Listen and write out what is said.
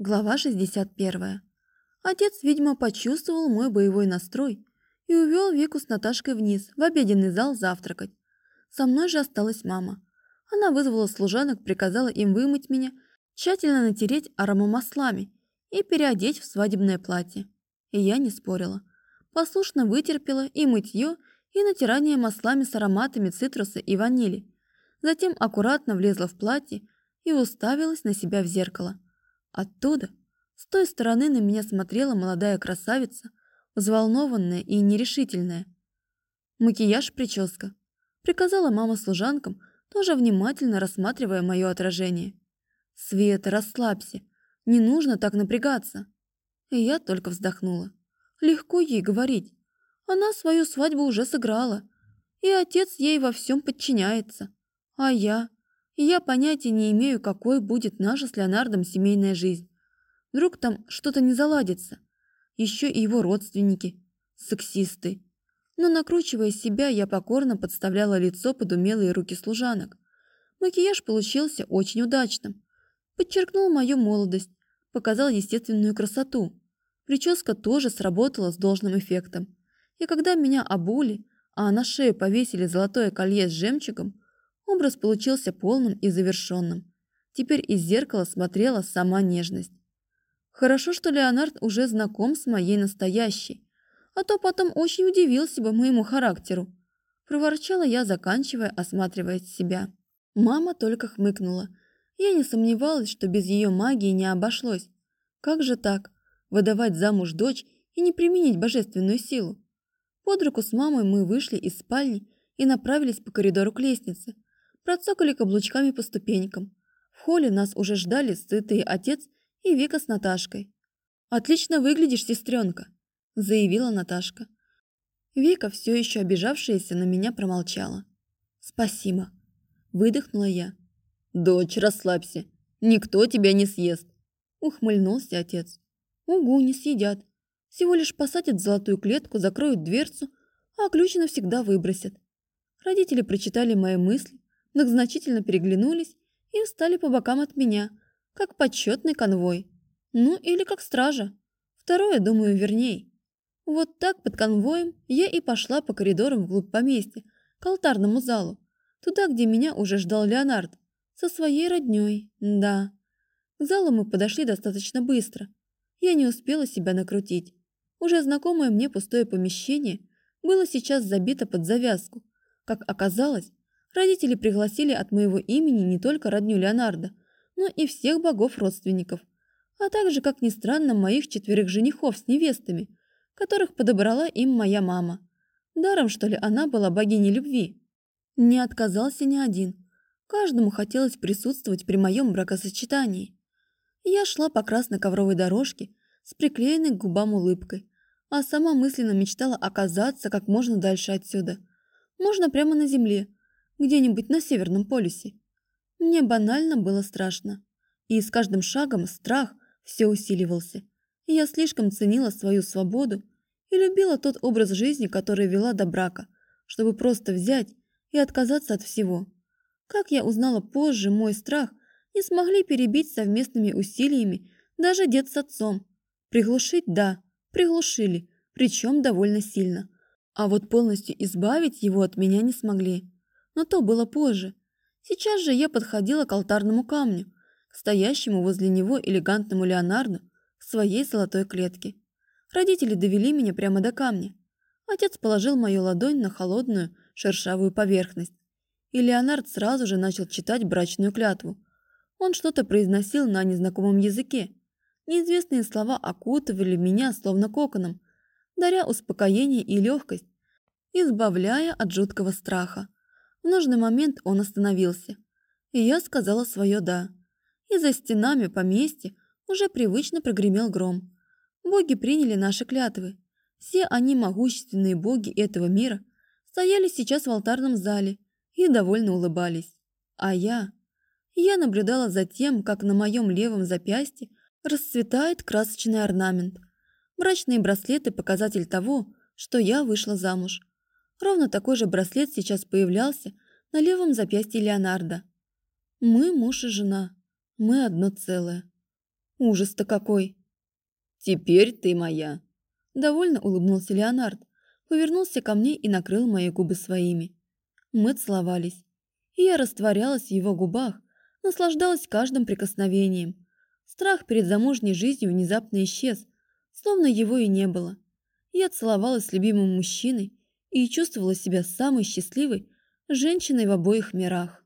Глава 61. Отец, видимо, почувствовал мой боевой настрой и увел Вику с Наташкой вниз, в обеденный зал завтракать. Со мной же осталась мама. Она вызвала служанок, приказала им вымыть меня, тщательно натереть аромамаслами и переодеть в свадебное платье. И я не спорила. Послушно вытерпела и мытье, и натирание маслами с ароматами цитруса и ванили. Затем аккуратно влезла в платье и уставилась на себя в зеркало – Оттуда, с той стороны, на меня смотрела молодая красавица, взволнованная и нерешительная. Макияж, прическа. Приказала мама служанкам, тоже внимательно рассматривая мое отражение. «Света, расслабься. Не нужно так напрягаться». И я только вздохнула. Легко ей говорить. Она свою свадьбу уже сыграла, и отец ей во всем подчиняется. А я... Я понятия не имею, какой будет наша с Леонардом семейная жизнь. Вдруг там что-то не заладится. Еще и его родственники. Сексисты. Но накручивая себя, я покорно подставляла лицо под умелые руки служанок. Макияж получился очень удачным. Подчеркнул мою молодость, показал естественную красоту. Прическа тоже сработала с должным эффектом. И когда меня обули, а на шею повесили золотое колье с жемчугом, Образ получился полным и завершенным. Теперь из зеркала смотрела сама нежность. Хорошо, что Леонард уже знаком с моей настоящей, а то потом очень удивился бы моему характеру. Проворчала я, заканчивая осматривать себя. Мама только хмыкнула. Я не сомневалась, что без ее магии не обошлось. Как же так? Выдавать замуж дочь и не применить божественную силу? Под руку с мамой мы вышли из спальни и направились по коридору к лестнице – процокали каблучками по ступенькам. В холле нас уже ждали сытый отец и Вика с Наташкой. «Отлично выглядишь, сестренка», – заявила Наташка. Вика, все еще обижавшаяся на меня, промолчала. «Спасибо», – выдохнула я. «Дочь, расслабься, никто тебя не съест», – ухмыльнулся отец. «Угу, не съедят. Всего лишь посадят в золотую клетку, закроют дверцу, а ключ навсегда выбросят». Родители прочитали мои мысли многозначительно переглянулись и встали по бокам от меня, как почетный конвой. Ну, или как стража. Второе, думаю, верней. Вот так под конвоем я и пошла по коридорам вглубь поместья, к алтарному залу, туда, где меня уже ждал Леонард, со своей роднёй, да. К залу мы подошли достаточно быстро. Я не успела себя накрутить. Уже знакомое мне пустое помещение было сейчас забито под завязку. Как оказалось, Родители пригласили от моего имени не только родню Леонардо, но и всех богов-родственников, а также, как ни странно, моих четверых женихов с невестами, которых подобрала им моя мама. Даром, что ли, она была богиней любви. Не отказался ни один. Каждому хотелось присутствовать при моем бракосочетании. Я шла по красной ковровой дорожке с приклеенной к губам улыбкой, а сама мысленно мечтала оказаться как можно дальше отсюда. Можно прямо на земле, где-нибудь на Северном полюсе. Мне банально было страшно. И с каждым шагом страх все усиливался. Я слишком ценила свою свободу и любила тот образ жизни, который вела до брака, чтобы просто взять и отказаться от всего. Как я узнала позже, мой страх не смогли перебить совместными усилиями даже дед с отцом. Приглушить – да, приглушили, причем довольно сильно. А вот полностью избавить его от меня не смогли но то было позже. Сейчас же я подходила к алтарному камню, к стоящему возле него элегантному Леонарду в своей золотой клетке. Родители довели меня прямо до камня. Отец положил мою ладонь на холодную, шершавую поверхность, и Леонард сразу же начал читать брачную клятву. Он что-то произносил на незнакомом языке. Неизвестные слова окутывали меня словно коконом, даря успокоение и легкость, избавляя от жуткого страха. В нужный момент он остановился, и я сказала свое «да». И за стенами поместья уже привычно прогремел гром. Боги приняли наши клятвы. Все они, могущественные боги этого мира, стояли сейчас в алтарном зале и довольно улыбались. А я... Я наблюдала за тем, как на моем левом запястье расцветает красочный орнамент. Брачные браслеты – показатель того, что я вышла замуж. Ровно такой же браслет сейчас появлялся на левом запястье Леонардо. Мы муж и жена. Мы одно целое. Ужас-то какой! Теперь ты моя. Довольно улыбнулся Леонард, повернулся ко мне и накрыл мои губы своими. Мы целовались, и я растворялась в его губах, наслаждалась каждым прикосновением. Страх перед замужней жизнью внезапно исчез, словно его и не было. Я целовалась с любимым мужчиной и чувствовала себя самой счастливой женщиной в обоих мирах.